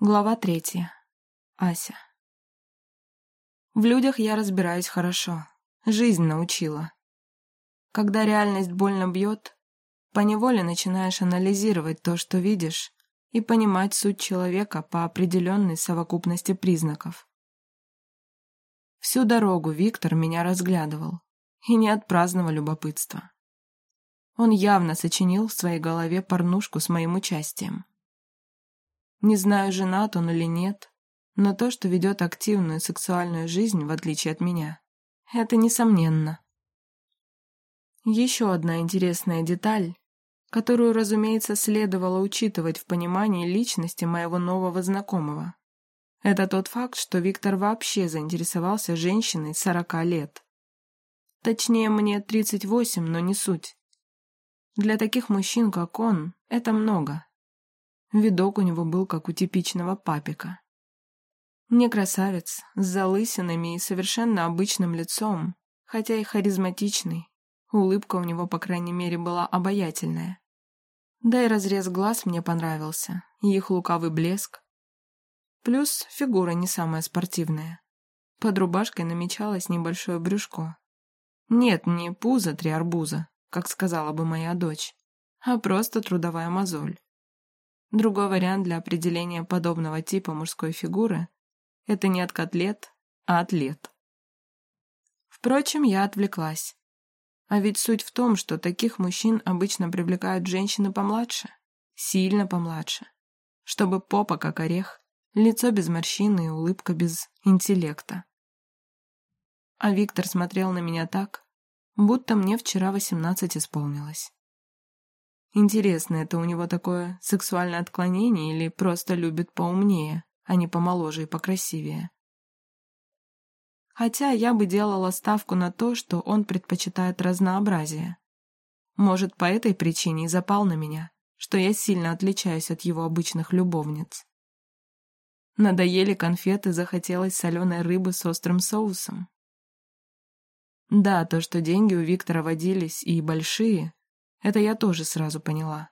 Глава третья. Ася. В людях я разбираюсь хорошо. Жизнь научила. Когда реальность больно бьет, поневоле начинаешь анализировать то, что видишь, и понимать суть человека по определенной совокупности признаков. Всю дорогу Виктор меня разглядывал, и не от праздного любопытства. Он явно сочинил в своей голове порнушку с моим участием. Не знаю, женат он или нет, но то, что ведет активную сексуальную жизнь, в отличие от меня, это несомненно. Еще одна интересная деталь, которую, разумеется, следовало учитывать в понимании личности моего нового знакомого. Это тот факт, что Виктор вообще заинтересовался женщиной 40 лет. Точнее, мне 38, но не суть. Для таких мужчин, как он, это много. Видок у него был, как у типичного папика. Не красавец, с залысинами и совершенно обычным лицом, хотя и харизматичный. Улыбка у него, по крайней мере, была обаятельная. Да и разрез глаз мне понравился, и их лукавый блеск. Плюс фигура не самая спортивная. Под рубашкой намечалось небольшое брюшко. Нет, не пузо три арбуза, как сказала бы моя дочь, а просто трудовая мозоль. Другой вариант для определения подобного типа мужской фигуры – это не от котлет, а атлет. Впрочем, я отвлеклась. А ведь суть в том, что таких мужчин обычно привлекают женщины помладше, сильно помладше, чтобы попа как орех, лицо без морщины и улыбка без интеллекта. А Виктор смотрел на меня так, будто мне вчера восемнадцать исполнилось. Интересно, это у него такое сексуальное отклонение или просто любит поумнее, а не помоложе и покрасивее? Хотя я бы делала ставку на то, что он предпочитает разнообразие. Может, по этой причине и запал на меня, что я сильно отличаюсь от его обычных любовниц. Надоели конфеты, захотелось соленой рыбы с острым соусом. Да, то, что деньги у Виктора водились и большие, это я тоже сразу поняла.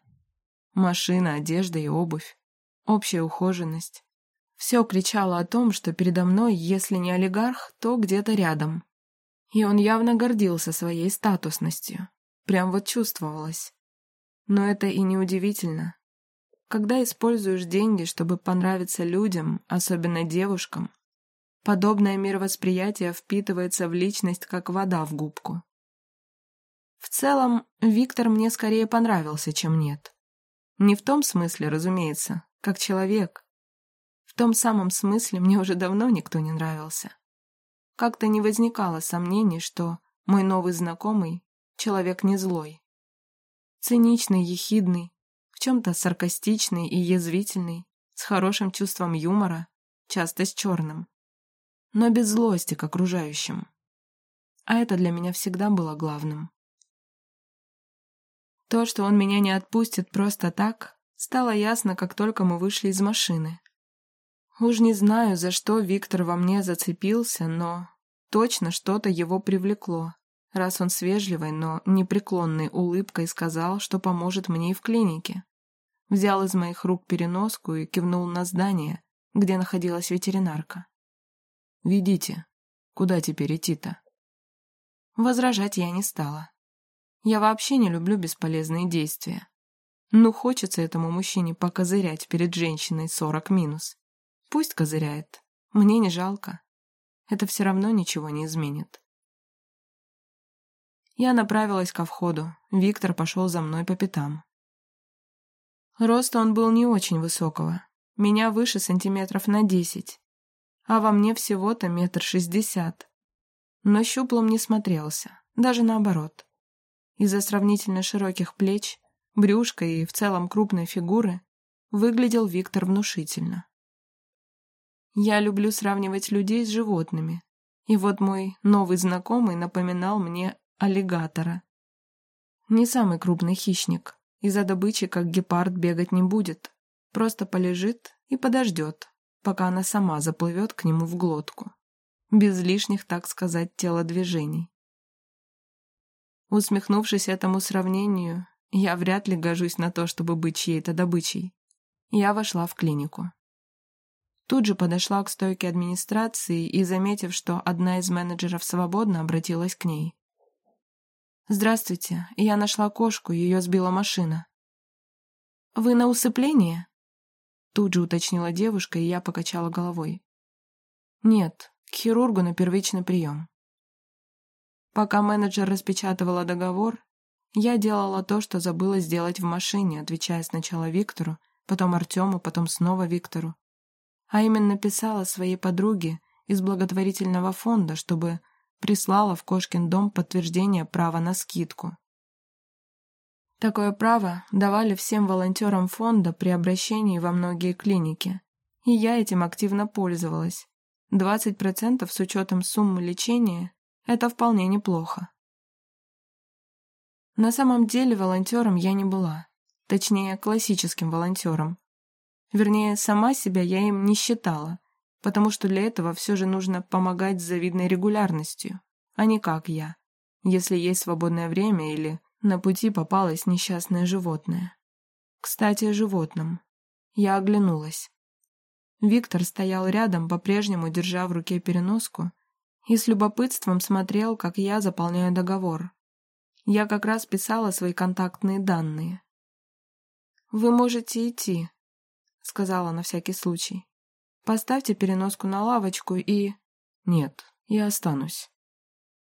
Машина, одежда и обувь. Общая ухоженность. Все кричало о том, что передо мной, если не олигарх, то где-то рядом. И он явно гордился своей статусностью. Прям вот чувствовалось. Но это и не удивительно. Когда используешь деньги, чтобы понравиться людям, особенно девушкам, подобное мировосприятие впитывается в личность, как вода в губку. В целом, Виктор мне скорее понравился, чем нет. Не в том смысле, разумеется, как человек. В том самом смысле мне уже давно никто не нравился. Как-то не возникало сомнений, что мой новый знакомый — человек не злой. Циничный, ехидный, в чем-то саркастичный и язвительный, с хорошим чувством юмора, часто с черным. Но без злости к окружающим. А это для меня всегда было главным. То, что он меня не отпустит просто так, стало ясно, как только мы вышли из машины. Уж не знаю, за что Виктор во мне зацепился, но точно что-то его привлекло, раз он с вежливой, но непреклонной улыбкой сказал, что поможет мне и в клинике. Взял из моих рук переноску и кивнул на здание, где находилась ветеринарка. «Ведите. Куда теперь идти-то?» Возражать я не стала. Я вообще не люблю бесполезные действия. Ну, хочется этому мужчине покозырять перед женщиной 40 минус. Пусть козыряет. Мне не жалко. Это все равно ничего не изменит. Я направилась ко входу. Виктор пошел за мной по пятам. Роста он был не очень высокого. Меня выше сантиметров на десять. А во мне всего-то метр шестьдесят. Но щуплым не смотрелся. Даже наоборот. Из-за сравнительно широких плеч, брюшка и в целом крупной фигуры выглядел Виктор внушительно. Я люблю сравнивать людей с животными, и вот мой новый знакомый напоминал мне аллигатора. Не самый крупный хищник, и за добычей, как гепард, бегать не будет, просто полежит и подождет, пока она сама заплывет к нему в глотку, без лишних, так сказать, телодвижений. Усмехнувшись этому сравнению, я вряд ли гожусь на то, чтобы быть чьей-то добычей. Я вошла в клинику. Тут же подошла к стойке администрации и, заметив, что одна из менеджеров свободна, обратилась к ней. «Здравствуйте, я нашла кошку, ее сбила машина». «Вы на усыплении?» Тут же уточнила девушка, и я покачала головой. «Нет, к хирургу на первичный прием». Пока менеджер распечатывала договор, я делала то, что забыла сделать в машине, отвечая сначала Виктору, потом Артему, потом снова Виктору. А именно писала своей подруге из благотворительного фонда, чтобы прислала в Кошкин дом подтверждение права на скидку. Такое право давали всем волонтерам фонда при обращении во многие клиники, и я этим активно пользовалась. 20% с учетом суммы лечения – это вполне неплохо. На самом деле волонтером я не была, точнее, классическим волонтером. Вернее, сама себя я им не считала, потому что для этого все же нужно помогать с завидной регулярностью а не как я, если есть свободное время или на пути попалось несчастное животное. Кстати, о животном. Я оглянулась. Виктор стоял рядом, по-прежнему держа в руке переноску, и с любопытством смотрел, как я заполняю договор. Я как раз писала свои контактные данные. «Вы можете идти», — сказала на всякий случай. «Поставьте переноску на лавочку и...» «Нет, я останусь».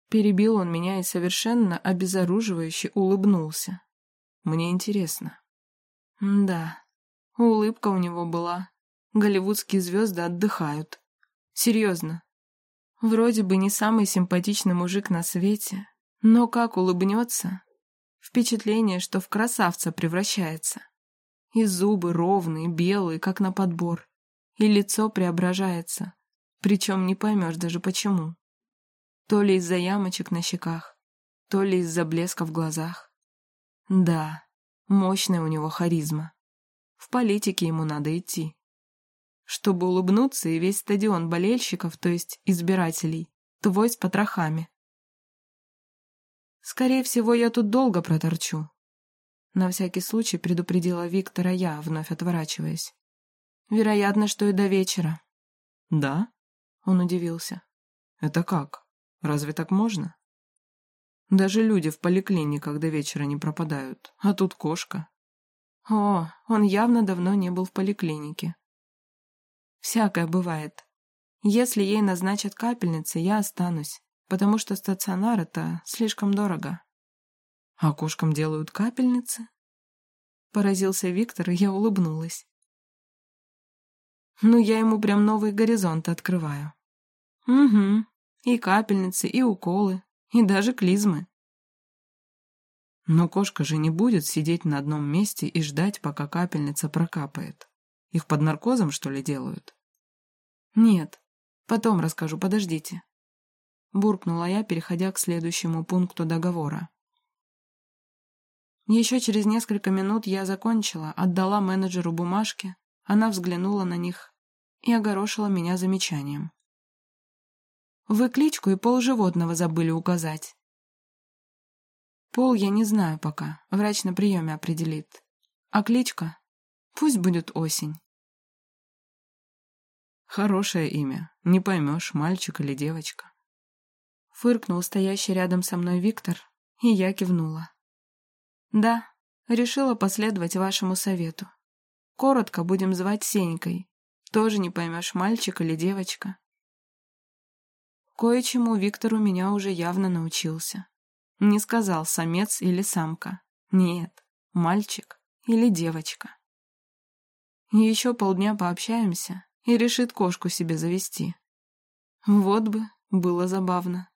Перебил он меня и совершенно обезоруживающе улыбнулся. Мне интересно. да, улыбка у него была. Голливудские звезды отдыхают. Серьезно. Вроде бы не самый симпатичный мужик на свете, но как улыбнется. Впечатление, что в красавца превращается. И зубы ровные, белые, как на подбор. И лицо преображается. Причем не поймешь даже почему. То ли из-за ямочек на щеках, то ли из-за блеска в глазах. Да, мощная у него харизма. В политике ему надо идти. Чтобы улыбнуться, и весь стадион болельщиков, то есть избирателей, твой с потрохами. Скорее всего, я тут долго проторчу. На всякий случай предупредила Виктора я, вновь отворачиваясь. Вероятно, что и до вечера. Да? Он удивился. Это как? Разве так можно? Даже люди в поликлиниках до вечера не пропадают, а тут кошка. О, он явно давно не был в поликлинике. Всякое бывает. Если ей назначат капельницы, я останусь, потому что стационар — это слишком дорого. А кошкам делают капельницы? Поразился Виктор, и я улыбнулась. Ну, я ему прям новый горизонт открываю. Угу, и капельницы, и уколы, и даже клизмы. Но кошка же не будет сидеть на одном месте и ждать, пока капельница прокапает. Их под наркозом, что ли, делают? Нет. Потом расскажу, подождите. Буркнула я, переходя к следующему пункту договора. Еще через несколько минут я закончила, отдала менеджеру бумажки, она взглянула на них и огорошила меня замечанием. Вы кличку и пол животного забыли указать. Пол я не знаю пока, врач на приеме определит. А кличка? Пусть будет осень. Хорошее имя, не поймешь, мальчик или девочка. Фыркнул стоящий рядом со мной Виктор, и я кивнула. Да, решила последовать вашему совету. Коротко будем звать Сенькой. Тоже не поймешь, мальчик или девочка. Кое-чему Виктор у меня уже явно научился. Не сказал самец или самка. Нет, мальчик или девочка. Еще полдня пообщаемся и решит кошку себе завести. Вот бы, было забавно.